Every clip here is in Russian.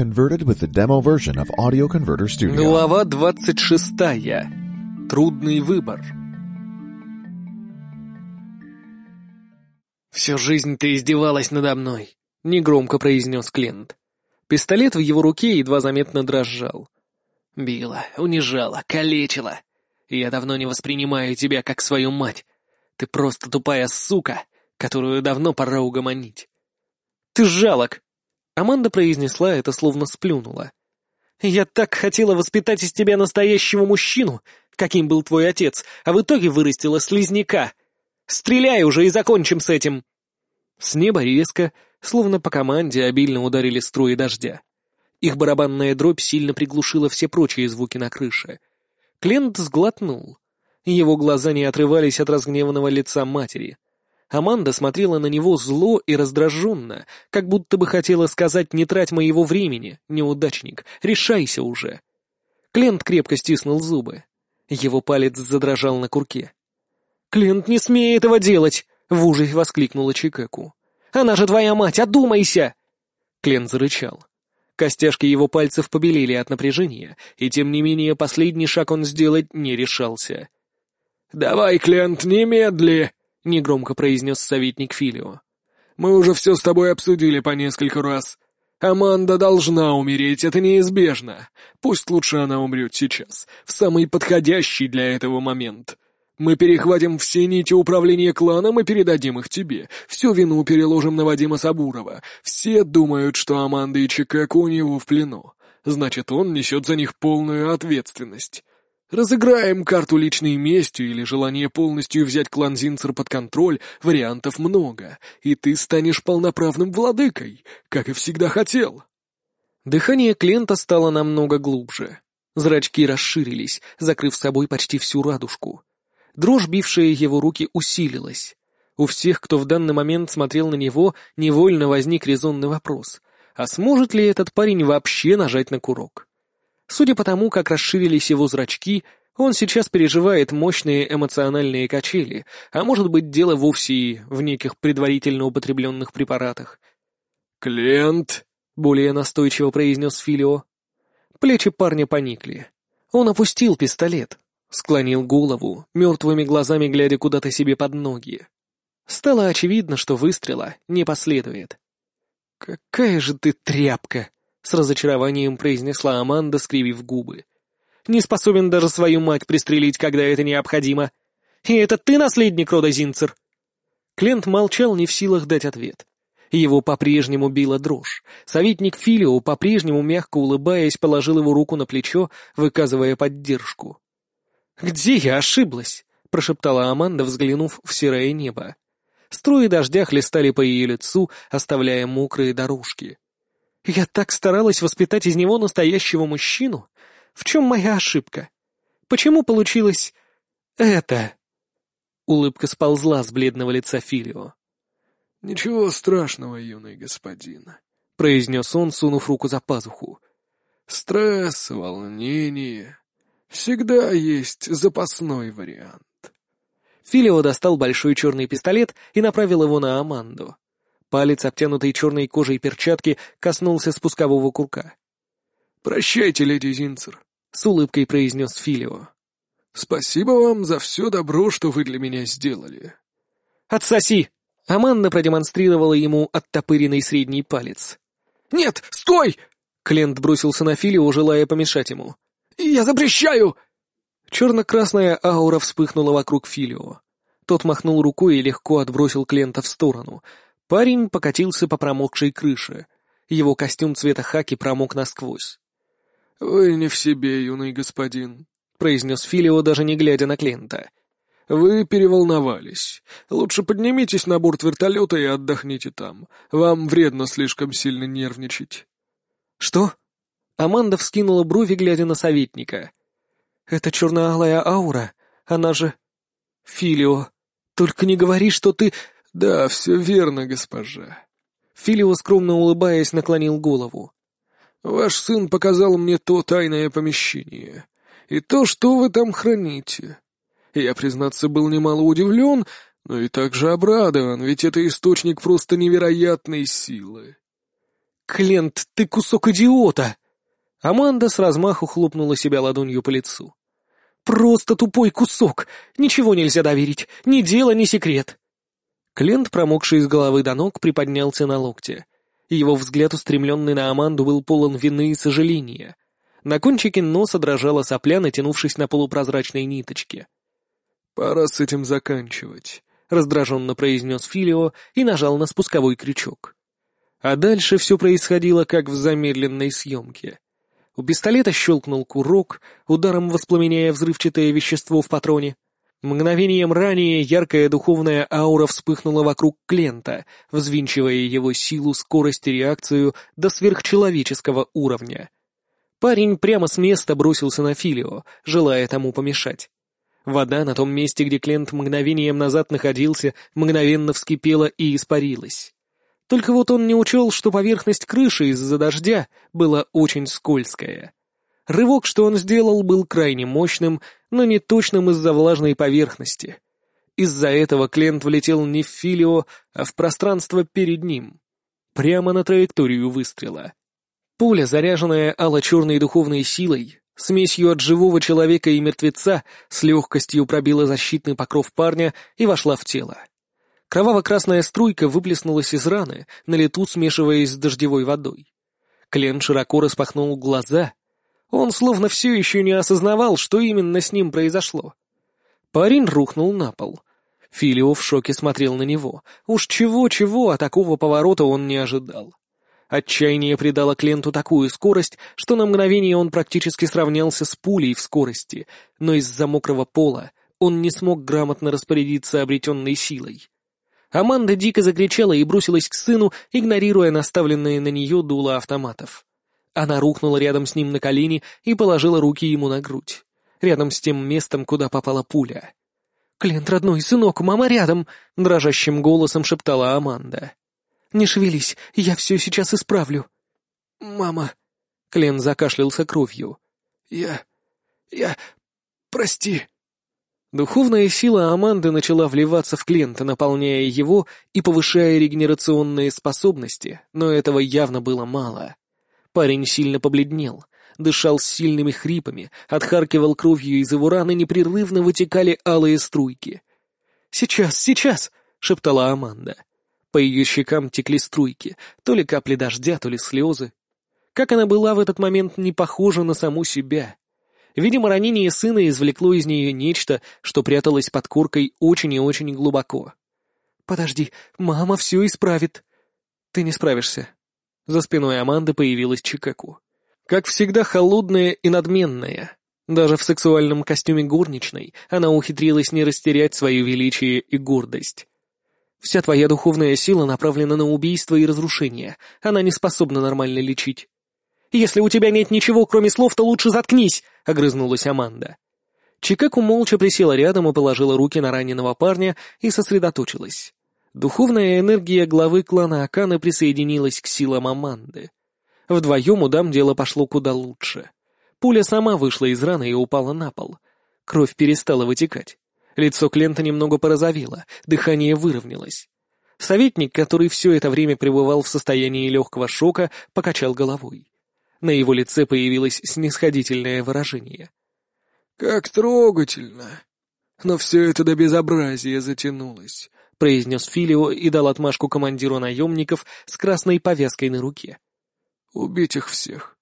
converted with the demo version of Audio Converter Studio. Глава двадцать шестая. Трудный выбор. «Всю жизнь ты издевалась надо мной», — негромко произнес Клент. Пистолет в его руке едва заметно дрожал. «Била, унижала, калечила. Я давно не воспринимаю тебя как свою мать. Ты просто тупая сука, которую давно пора угомонить». «Ты жалок!» Аманда произнесла это, словно сплюнула. «Я так хотела воспитать из тебя настоящего мужчину, каким был твой отец, а в итоге вырастила слизняка. Стреляй уже и закончим с этим!» С неба резко, словно по команде, обильно ударили струи дождя. Их барабанная дробь сильно приглушила все прочие звуки на крыше. Клент сглотнул. Его глаза не отрывались от разгневанного лица матери. Аманда смотрела на него зло и раздраженно, как будто бы хотела сказать «не трать моего времени, неудачник, решайся уже». Клент крепко стиснул зубы. Его палец задрожал на курке. «Клент, не смей этого делать!» — в ужасе воскликнула Чикаку. «Она же твоя мать, одумайся!» Клент зарычал. Костяшки его пальцев побелели от напряжения, и тем не менее последний шаг он сделать не решался. «Давай, Клент, немедли!» — негромко произнес советник Филио. «Мы уже все с тобой обсудили по несколько раз. Аманда должна умереть, это неизбежно. Пусть лучше она умрет сейчас, в самый подходящий для этого момент. Мы перехватим все нити управления кланом и передадим их тебе. Всю вину переложим на Вадима Сабурова. Все думают, что Аманда и Чикаго у него в плену. Значит, он несет за них полную ответственность. Разыграем карту личной мести или желание полностью взять клан Зинцер под контроль, вариантов много, и ты станешь полноправным владыкой, как и всегда хотел. Дыхание Клента стало намного глубже. Зрачки расширились, закрыв собой почти всю радужку. Дрожь, бившая его руки, усилилась. У всех, кто в данный момент смотрел на него, невольно возник резонный вопрос. А сможет ли этот парень вообще нажать на курок? Судя по тому, как расширились его зрачки, он сейчас переживает мощные эмоциональные качели, а может быть дело вовсе и в неких предварительно употребленных препаратах. «Клиент!» — более настойчиво произнес Филио. Плечи парня поникли. Он опустил пистолет, склонил голову, мертвыми глазами глядя куда-то себе под ноги. Стало очевидно, что выстрела не последует. «Какая же ты тряпка!» — с разочарованием произнесла Аманда, скривив губы. «Не способен даже свою мать пристрелить, когда это необходимо. И это ты наследник рода Зинцер?» Клент молчал, не в силах дать ответ. Его по-прежнему била дрожь. Советник Филио, по-прежнему мягко улыбаясь, положил его руку на плечо, выказывая поддержку. «Где я ошиблась?» — прошептала Аманда, взглянув в серое небо. Струи дождя хлестали по ее лицу, оставляя мокрые дорожки. Я так старалась воспитать из него настоящего мужчину. В чем моя ошибка? Почему получилось это?» Улыбка сползла с бледного лица Филио. «Ничего страшного, юный господин», — произнес он, сунув руку за пазуху. «Стресс, волнение. Всегда есть запасной вариант». Филио достал большой черный пистолет и направил его на Аманду. Палец, обтянутый черной кожей перчатки, коснулся спускового курка. «Прощайте, леди Зинцер», — с улыбкой произнес Филио. «Спасибо вам за все добро, что вы для меня сделали». «Отсоси!» — Аманда продемонстрировала ему оттопыренный средний палец. «Нет, стой!» — Клент бросился на Филио, желая помешать ему. «Я запрещаю!» Черно-красная аура вспыхнула вокруг Филио. Тот махнул рукой и легко отбросил Клента в сторону, Парень покатился по промокшей крыше. Его костюм цвета хаки промок насквозь. «Вы не в себе, юный господин», — произнес Филио, даже не глядя на Клента. «Вы переволновались. Лучше поднимитесь на борт вертолета и отдохните там. Вам вредно слишком сильно нервничать». «Что?» Аманда вскинула брови, глядя на советника. «Это черно-алая аура. Она же...» «Филио, только не говори, что ты...» «Да, все верно, госпожа». Филио, скромно улыбаясь, наклонил голову. «Ваш сын показал мне то тайное помещение. И то, что вы там храните. Я, признаться, был немало удивлен, но и также обрадован, ведь это источник просто невероятной силы». Клент, ты кусок идиота!» Аманда с размаху хлопнула себя ладонью по лицу. «Просто тупой кусок! Ничего нельзя доверить! Ни дело, ни секрет!» Клент, промокший с головы до ног, приподнялся на локте. Его взгляд, устремленный на Аманду, был полон вины и сожаления. На кончике носа дрожала сопля, натянувшись на полупрозрачной ниточке. «Пора с этим заканчивать», — раздраженно произнес Филио и нажал на спусковой крючок. А дальше все происходило, как в замедленной съемке. У пистолета щелкнул курок, ударом воспламеняя взрывчатое вещество в патроне. Мгновением ранее яркая духовная аура вспыхнула вокруг Клента, взвинчивая его силу, скорость и реакцию до сверхчеловеческого уровня. Парень прямо с места бросился на Филио, желая тому помешать. Вода на том месте, где Клент мгновением назад находился, мгновенно вскипела и испарилась. Только вот он не учел, что поверхность крыши из-за дождя была очень скользкая. Рывок, что он сделал, был крайне мощным, но не точным из-за влажной поверхности. Из-за этого Клент влетел не в Филио, а в пространство перед ним. Прямо на траекторию выстрела. Пуля, заряженная ало-черной духовной силой, смесью от живого человека и мертвеца, с легкостью пробила защитный покров парня и вошла в тело. Кроваво-красная струйка выплеснулась из раны, на лету смешиваясь с дождевой водой. Клен широко распахнул глаза. Он словно все еще не осознавал, что именно с ним произошло. Парень рухнул на пол. Филио в шоке смотрел на него. Уж чего-чего, а такого поворота он не ожидал. Отчаяние придало Кленту такую скорость, что на мгновение он практически сравнялся с пулей в скорости, но из-за мокрого пола он не смог грамотно распорядиться обретенной силой. Аманда дико закричала и бросилась к сыну, игнорируя наставленные на нее дула автоматов. Она рухнула рядом с ним на колени и положила руки ему на грудь, рядом с тем местом, куда попала пуля. «Клент, родной, сынок, мама рядом!» — дрожащим голосом шептала Аманда. «Не шевелись, я все сейчас исправлю». «Мама...» — Клен закашлялся кровью. «Я... я... прости...» Духовная сила Аманды начала вливаться в Клента, наполняя его и повышая регенерационные способности, но этого явно было мало. Парень сильно побледнел, дышал с сильными хрипами, отхаркивал кровью из его раны, непрерывно вытекали алые струйки. «Сейчас, сейчас!» — шептала Аманда. По ее щекам текли струйки, то ли капли дождя, то ли слезы. Как она была в этот момент не похожа на саму себя. Видимо, ранение сына извлекло из нее нечто, что пряталось под коркой очень и очень глубоко. «Подожди, мама все исправит». «Ты не справишься». За спиной Аманды появилась Чикаку. Как всегда, холодная и надменная. Даже в сексуальном костюме горничной она ухитрилась не растерять свое величие и гордость. «Вся твоя духовная сила направлена на убийство и разрушение. Она не способна нормально лечить. Если у тебя нет ничего, кроме слов, то лучше заткнись!» — огрызнулась Аманда. Чикаку молча присела рядом и положила руки на раненого парня и сосредоточилась. Духовная энергия главы клана Аканы присоединилась к силам Аманды. Вдвоем у дам дело пошло куда лучше. Пуля сама вышла из раны и упала на пол. Кровь перестала вытекать. Лицо Клента немного порозовело, дыхание выровнялось. Советник, который все это время пребывал в состоянии легкого шока, покачал головой. На его лице появилось снисходительное выражение. «Как трогательно! Но все это до безобразия затянулось», — произнес Филио и дал отмашку командиру наемников с красной повязкой на руке. «Убить их всех».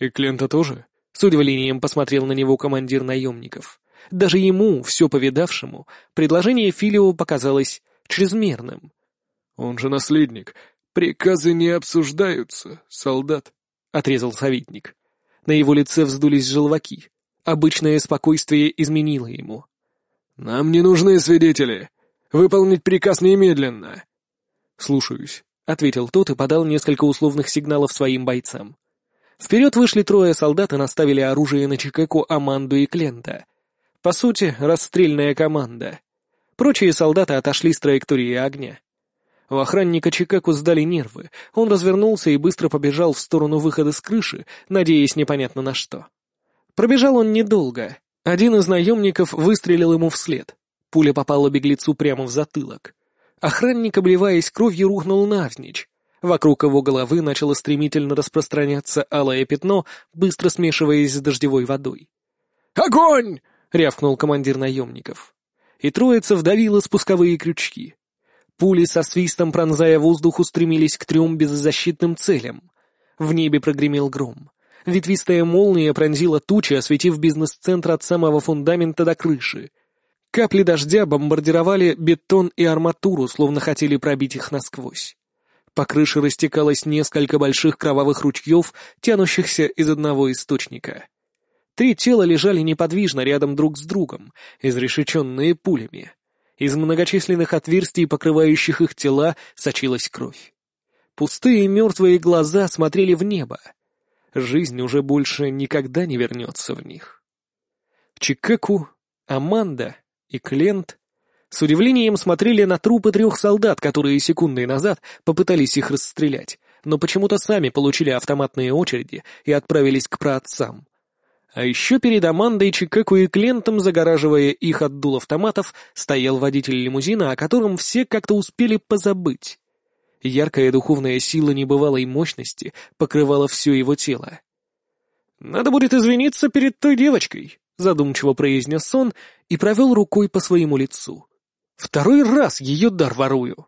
«И Клента тоже?» — с удивлением посмотрел на него командир наемников. Даже ему, все повидавшему, предложение Филио показалось чрезмерным. «Он же наследник. Приказы не обсуждаются, солдат». — отрезал советник. На его лице вздулись желваки. Обычное спокойствие изменило ему. «Нам не нужны свидетели. Выполнить приказ немедленно». «Слушаюсь», — ответил тот и подал несколько условных сигналов своим бойцам. Вперед вышли трое солдат и наставили оружие на Чикеку, Аманду и Клента. По сути, расстрельная команда. Прочие солдаты отошли с траектории огня. У охранника Чикаку сдали нервы. Он развернулся и быстро побежал в сторону выхода с крыши, надеясь непонятно на что. Пробежал он недолго. Один из наемников выстрелил ему вслед. Пуля попала беглецу прямо в затылок. Охранник, обливаясь кровью, рухнул навзничь. Вокруг его головы начало стремительно распространяться алое пятно, быстро смешиваясь с дождевой водой. «Огонь!» — рявкнул командир наемников. И троица вдавила спусковые крючки. Пули со свистом, пронзая воздух, устремились к трем беззащитным целям. В небе прогремел гром. Ветвистая молния пронзила тучи, осветив бизнес-центр от самого фундамента до крыши. Капли дождя бомбардировали бетон и арматуру, словно хотели пробить их насквозь. По крыше растекалось несколько больших кровавых ручьев, тянущихся из одного источника. Три тела лежали неподвижно рядом друг с другом, изрешеченные пулями. Из многочисленных отверстий, покрывающих их тела, сочилась кровь. Пустые мертвые глаза смотрели в небо. Жизнь уже больше никогда не вернется в них. Чикеку, Аманда и Клент с удивлением смотрели на трупы трех солдат, которые секундой назад попытались их расстрелять, но почему-то сами получили автоматные очереди и отправились к праотцам. А еще перед Амандой, Чикеку и Клентом, загораживая их от дул автоматов, стоял водитель лимузина, о котором все как-то успели позабыть. Яркая духовная сила небывалой мощности покрывала все его тело. «Надо будет извиниться перед той девочкой», — задумчиво произнес он и провел рукой по своему лицу. Второй раз ее дар ворую.